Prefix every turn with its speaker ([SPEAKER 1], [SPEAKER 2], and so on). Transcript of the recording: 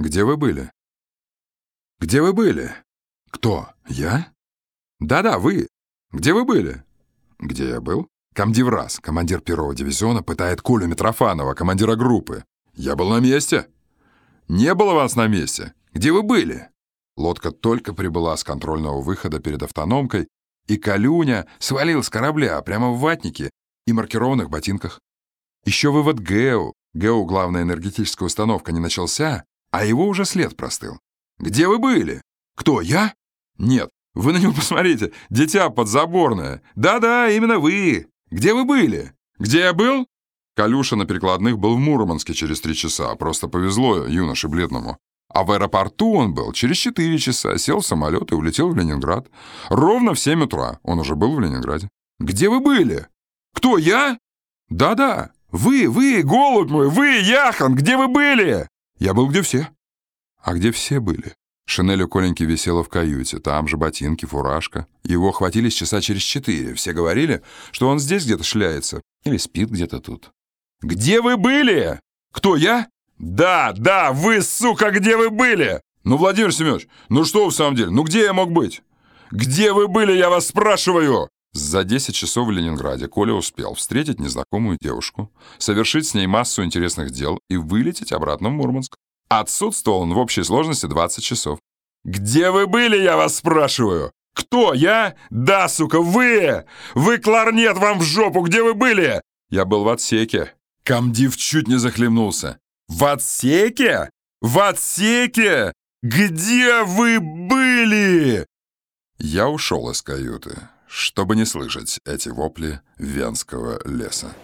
[SPEAKER 1] Где вы были? Где вы были? Кто? Я? Да-да, вы. Где вы были? Где я был? Комдивраз, командир первого дивизиона, пытает Колю Митрофанова, командира группы. Я был на месте. Не было вас на месте. Где вы были? Лодка только прибыла с контрольного выхода перед автономкой, и Калюня свалил с корабля прямо в ватнике и маркированных ботинках. Еще вывод ГЭУ. ГЭУ, главная энергетическая установка, не начался, а его уже след простыл. Где вы были? Кто, я? Нет, вы на него посмотрите. Дитя подзаборное. Да-да, именно вы. Где вы были? Где я был? Калюша на перекладных был в Мурманске через три часа. Просто повезло юноше бледному. А в аэропорту он был через четыре часа, сел в самолет и улетел в Ленинград. Ровно в семь утра он уже был в Ленинграде. Где вы были? Кто, я? Да-да, вы, вы, голубь мой, вы, Яхан, где вы были? Я был где все. А где все были? Шинель у Коленьки висела в каюте, там же ботинки, фуражка. Его хватились часа через четыре. Все говорили, что он здесь где-то шляется или спит где-то тут. «Где вы были? Кто, я?» «Да, да, вы, сука, где вы были?» «Ну, Владимир Семенович, ну что в самом деле, ну где я мог быть?» «Где вы были, я вас спрашиваю?» За 10 часов в Ленинграде Коля успел встретить незнакомую девушку, совершить с ней массу интересных дел и вылететь обратно в Мурманск. Отсутствовал он в общей сложности 20 часов. «Где вы были, я вас спрашиваю? Кто, я? Да, сука, вы! Вы, кларнет вам в жопу, где вы были?» Я был в отсеке. Камдив чуть не захлебнулся. «В отсеке? В отсеке? Где вы были?» Я ушел из каюты, чтобы не слышать эти вопли венского леса.